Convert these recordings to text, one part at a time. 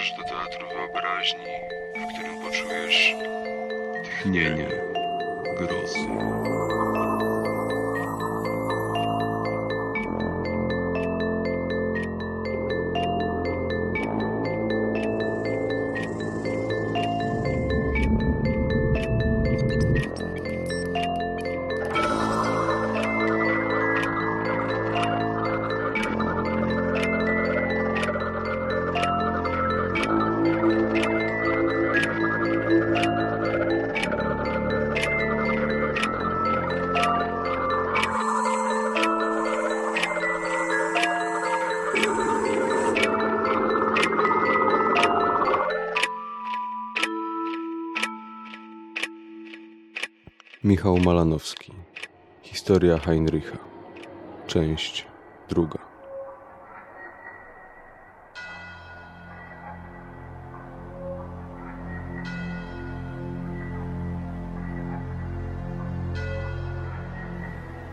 wkroczysz do teatru wyobraźni, w którym poczujesz tchnienie grozy. Michał Malanowski. Historia Heinricha. Część druga.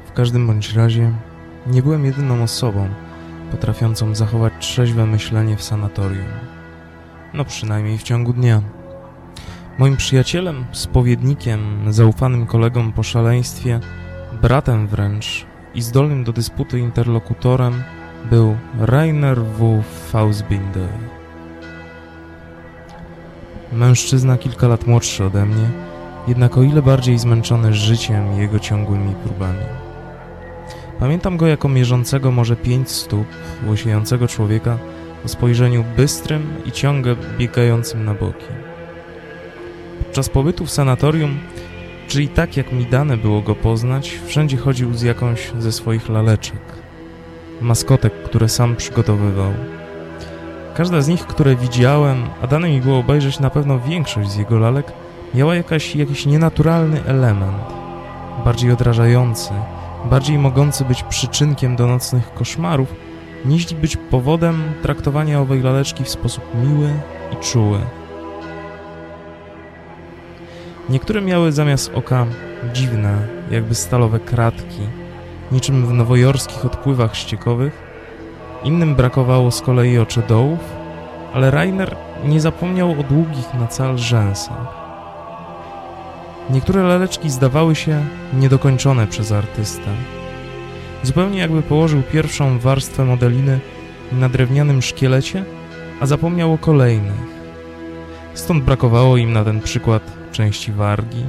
W każdym bądź razie nie byłem jedyną osobą potrafiącą zachować trzeźwe myślenie w sanatorium. No przynajmniej w ciągu dnia. Moim przyjacielem, spowiednikiem, zaufanym kolegą po szaleństwie, bratem wręcz i zdolnym do dysputy interlokutorem był Rainer W. Fausbinder. Mężczyzna kilka lat młodszy ode mnie, jednak o ile bardziej zmęczony życiem i jego ciągłymi próbami. Pamiętam go jako mierzącego może pięć stóp, łysiejącego człowieka o spojrzeniu bystrym i ciągle biegającym na boki. Podczas pobytu w sanatorium, czyli tak jak mi dane było go poznać, wszędzie chodził z jakąś ze swoich laleczek. Maskotek, które sam przygotowywał. Każda z nich, które widziałem, a dane mi było obejrzeć na pewno większość z jego lalek, miała jakaś, jakiś nienaturalny element. Bardziej odrażający, bardziej mogący być przyczynkiem do nocnych koszmarów, niż być powodem traktowania owej laleczki w sposób miły i czuły. Niektóre miały zamiast oka dziwne, jakby stalowe kratki, niczym w nowojorskich odpływach ściekowych. Innym brakowało z kolei oczodołów, ale Rainer nie zapomniał o długich na cal rzęsach. Niektóre laleczki zdawały się niedokończone przez artystę. Zupełnie jakby położył pierwszą warstwę modeliny na drewnianym szkielecie, a zapomniał o kolejnych. Stąd brakowało im na ten przykład części wargi,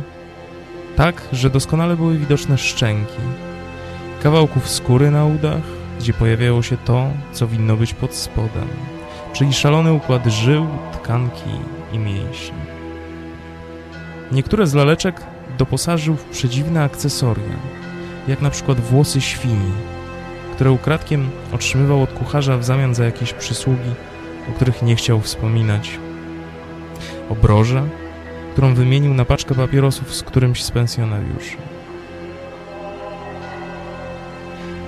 tak, że doskonale były widoczne szczęki, kawałków skóry na udach, gdzie pojawiało się to, co winno być pod spodem, czyli szalony układ żył, tkanki i mięśni. Niektóre z laleczek doposażył w przedziwne akcesoria, jak na przykład włosy świni, które ukradkiem otrzymywał od kucharza w zamian za jakieś przysługi, o których nie chciał wspominać. Obroże, którą wymienił na paczkę papierosów z którymś z pensjonariuszy.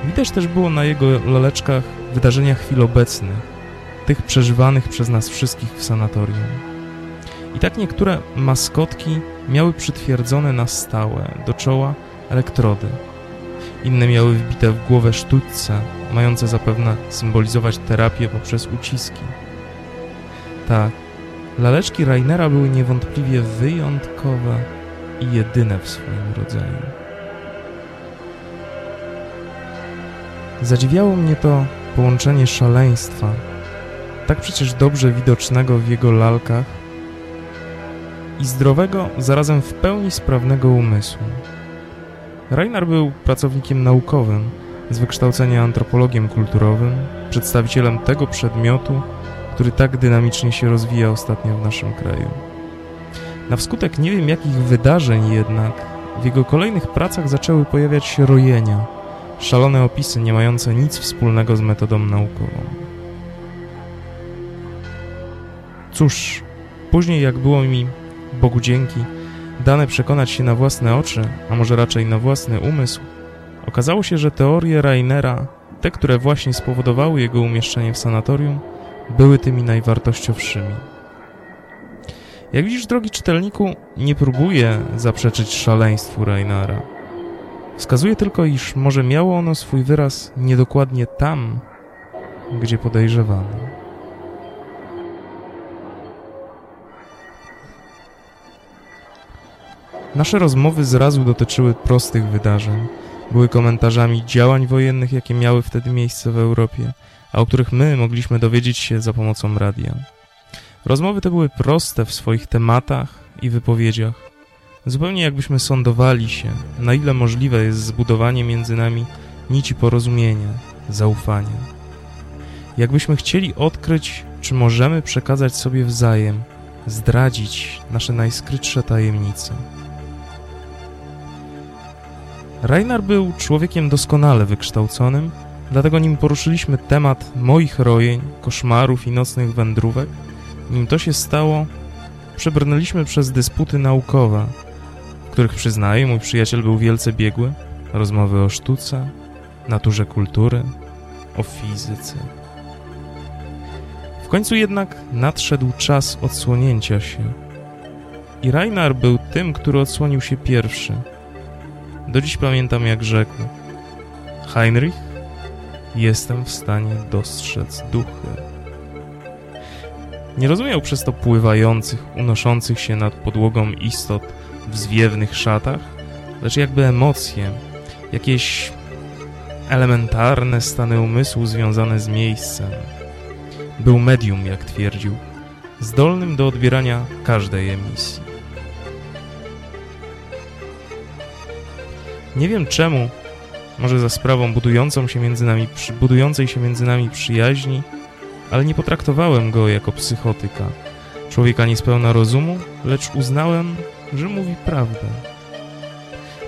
Widać też było na jego laleczkach wydarzenia chwil obecnych, tych przeżywanych przez nas wszystkich w sanatorium. I tak niektóre maskotki miały przytwierdzone na stałe do czoła elektrody. Inne miały wbite w głowę sztućce, mające zapewne symbolizować terapię poprzez uciski. Tak, laleczki Rainera były niewątpliwie wyjątkowe i jedyne w swoim rodzaju. Zadziwiało mnie to połączenie szaleństwa, tak przecież dobrze widocznego w jego lalkach, i zdrowego, zarazem w pełni sprawnego umysłu. Reinar był pracownikiem naukowym, z wykształcenia antropologiem kulturowym, przedstawicielem tego przedmiotu, który tak dynamicznie się rozwija ostatnio w naszym kraju. Na wskutek nie wiem jakich wydarzeń jednak, w jego kolejnych pracach zaczęły pojawiać się rojenia, szalone opisy nie mające nic wspólnego z metodą naukową. Cóż, później jak było mi Bogu dzięki, dane przekonać się na własne oczy, a może raczej na własny umysł, okazało się, że teorie Rainera, te, które właśnie spowodowały jego umieszczenie w sanatorium, były tymi najwartościowszymi. Jak widzisz, drogi czytelniku, nie próbuję zaprzeczyć szaleństwu Reinara. Wskazuje tylko, iż może miało ono swój wyraz niedokładnie tam, gdzie podejrzewano. Nasze rozmowy zrazu dotyczyły prostych wydarzeń. Były komentarzami działań wojennych, jakie miały wtedy miejsce w Europie, a o których my mogliśmy dowiedzieć się za pomocą radia. Rozmowy te były proste w swoich tematach i wypowiedziach. Zupełnie jakbyśmy sądowali się, na ile możliwe jest zbudowanie między nami nici porozumienia, zaufania. Jakbyśmy chcieli odkryć, czy możemy przekazać sobie wzajem, zdradzić nasze najskrytsze tajemnice. Reinar był człowiekiem doskonale wykształconym, dlatego nim poruszyliśmy temat moich rojeń, koszmarów i nocnych wędrówek, nim to się stało, przebrnęliśmy przez dysputy naukowe, w których przyznaję, mój przyjaciel był wielce biegły, rozmowy o sztuce, naturze kultury, o fizyce. W końcu jednak nadszedł czas odsłonięcia się. I Reinar był tym, który odsłonił się pierwszy – do dziś pamiętam, jak rzekł: Heinrich, jestem w stanie dostrzec duchy. Nie rozumiał przez to pływających, unoszących się nad podłogą istot w zwiewnych szatach, lecz jakby emocje, jakieś elementarne stany umysłu związane z miejscem. Był medium, jak twierdził, zdolnym do odbierania każdej emisji. Nie wiem czemu, może za sprawą budującą się między nami, budującej się między nami przyjaźni, ale nie potraktowałem go jako psychotyka, człowieka niespełna rozumu, lecz uznałem, że mówi prawdę.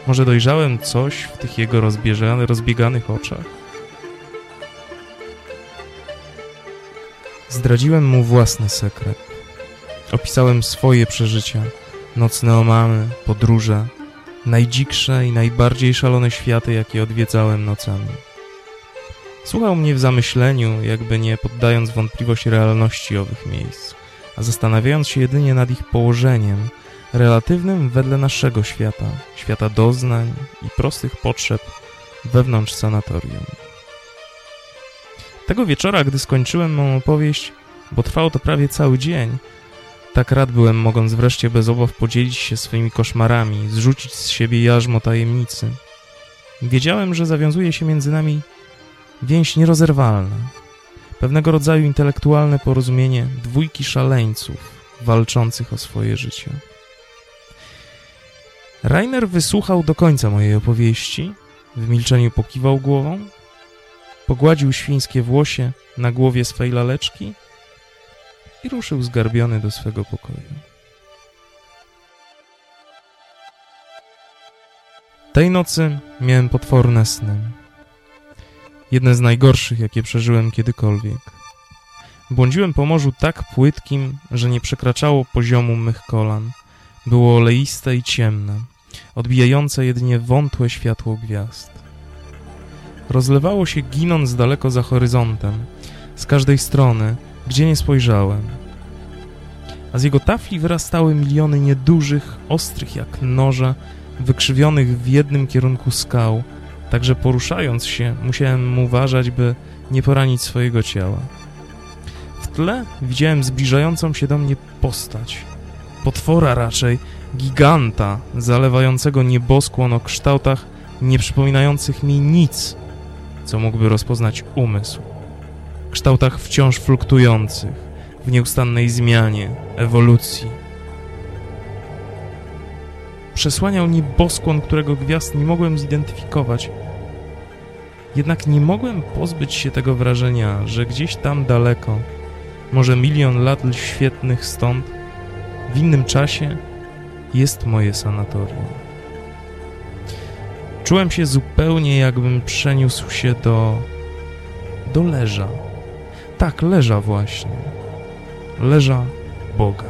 Może dojrzałem coś w tych jego rozbieganych oczach? Zdradziłem mu własny sekret. Opisałem swoje przeżycia, nocne omamy, podróże, najdziksze i najbardziej szalone światy, jakie odwiedzałem nocami. Słuchał mnie w zamyśleniu, jakby nie poddając wątpliwości realności owych miejsc, a zastanawiając się jedynie nad ich położeniem, relatywnym wedle naszego świata, świata doznań i prostych potrzeb wewnątrz sanatorium. Tego wieczora, gdy skończyłem mą opowieść, bo trwało to prawie cały dzień, tak rad byłem, mogąc wreszcie bez obaw podzielić się swoimi koszmarami, zrzucić z siebie jarzmo tajemnicy. Wiedziałem, że zawiązuje się między nami więź nierozerwalna, pewnego rodzaju intelektualne porozumienie dwójki szaleńców walczących o swoje życie. Rainer wysłuchał do końca mojej opowieści, w milczeniu pokiwał głową, pogładził świńskie włosie na głowie swej laleczki i ruszył zgarbiony do swego pokoju. Tej nocy miałem potworne sny. Jedne z najgorszych, jakie przeżyłem kiedykolwiek. Błądziłem po morzu tak płytkim, że nie przekraczało poziomu mych kolan. Było oleiste i ciemne, odbijające jedynie wątłe światło gwiazd. Rozlewało się ginąc daleko za horyzontem, z każdej strony, gdzie nie spojrzałem. A z jego tafli wyrastały miliony niedużych, ostrych jak noże, wykrzywionych w jednym kierunku skał, także poruszając się musiałem uważać, by nie poranić swojego ciała. W tle widziałem zbliżającą się do mnie postać. Potwora raczej, giganta, zalewającego nieboskłon o kształtach nie przypominających mi nic, co mógłby rozpoznać umysł kształtach wciąż fluktujących, w nieustannej zmianie, ewolucji. Przesłaniał nieboskłon, którego gwiazd nie mogłem zidentyfikować. Jednak nie mogłem pozbyć się tego wrażenia, że gdzieś tam daleko, może milion lat świetnych stąd, w innym czasie jest moje sanatorium. Czułem się zupełnie jakbym przeniósł się do... do leża tak, leża właśnie. Leża Boga.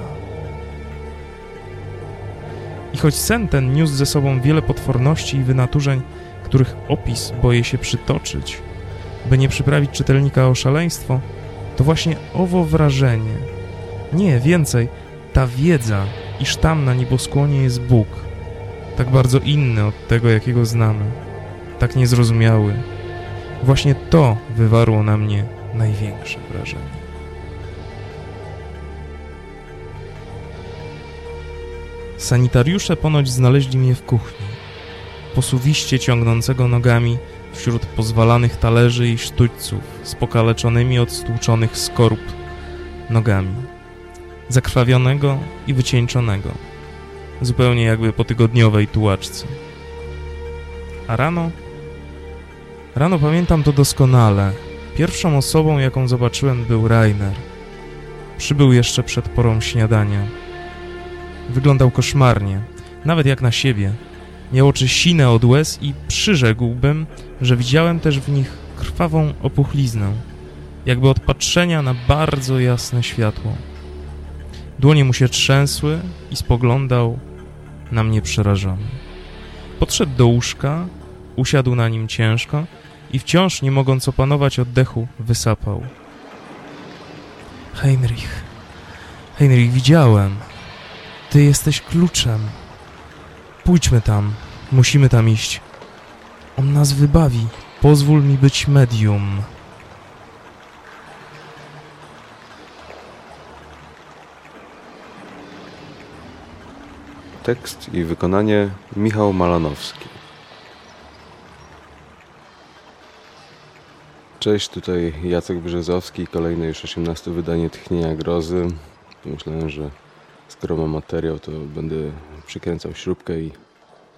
I choć sen ten niósł ze sobą wiele potworności i wynaturzeń, których opis boję się przytoczyć, by nie przyprawić czytelnika o szaleństwo, to właśnie owo wrażenie, nie więcej, Ta wiedza, iż tam na nieboskłonie jest Bóg, tak bardzo inny od tego, jakiego znamy, tak niezrozumiały, właśnie to wywarło na mnie największe wrażenie. Sanitariusze ponoć znaleźli mnie w kuchni, posuwiście ciągnącego nogami wśród pozwalanych talerzy i sztućców z pokaleczonymi od stłuczonych skorup nogami, zakrwawionego i wycieńczonego, zupełnie jakby po tygodniowej tułaczce. A rano? Rano pamiętam to doskonale. Pierwszą osobą, jaką zobaczyłem, był Rainer. Przybył jeszcze przed porą śniadania. Wyglądał koszmarnie, nawet jak na siebie. Miał oczy sine od łez i przyrzekłbym, że widziałem też w nich krwawą opuchliznę, jakby od patrzenia na bardzo jasne światło. Dłonie mu się trzęsły i spoglądał na mnie przerażony. Podszedł do łóżka, usiadł na nim ciężko i wciąż nie mogąc opanować oddechu, wysapał. Heinrich, Heinrich, widziałem. Ty jesteś kluczem. Pójdźmy tam. Musimy tam iść. On nas wybawi. Pozwól mi być medium. Tekst i wykonanie Michał Malanowski. Cześć, tutaj Jacek Brzezowski, kolejne już 18 wydanie Tchnienia Grozy. Myślałem, że skoro mam materiał, to będę przykręcał śrubkę i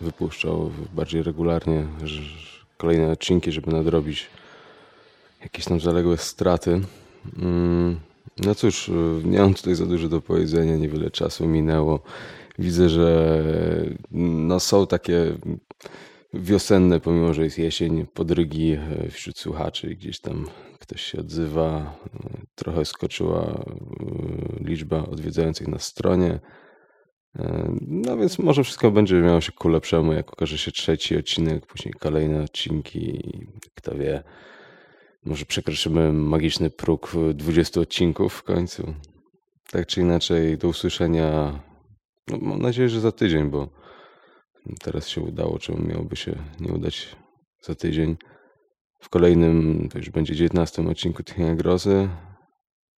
wypuszczał bardziej regularnie kolejne odcinki, żeby nadrobić jakieś tam zaległe straty. Mm, No cóż, nie mam tutaj za dużo do powiedzenia, niewiele czasu minęło. Widzę, że no są takie wiosenne, pomimo że jest jesień, podrygi e, wśród słuchaczy. Gdzieś tam ktoś się odzywa. E, Trochę skoczyła e, liczba odwiedzających na stronie. No więc może wszystko będzie miało się ku lepszemu, jak okaże się trzeci odcinek, później kolejne odcinki. Kto wie, może przekroczymy magiczny próg 20 odcinków w końcu. Tak czy inaczej, do usłyszenia. No, mam nadzieję, że za tydzień, bo teraz się udało, czemu miałoby się nie udać za tydzień. W kolejnym, to już będzie 19 odcinku Tchnienia Grozy.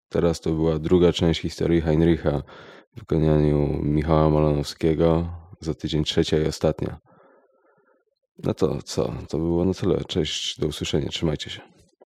Teraz to była druga część historii Heinricha w wykonaniu Michała Malanowskiego. Za tydzień trzecia i ostatnia. No to co? To było na tyle. Cześć, do usłyszenia. Trzymajcie się.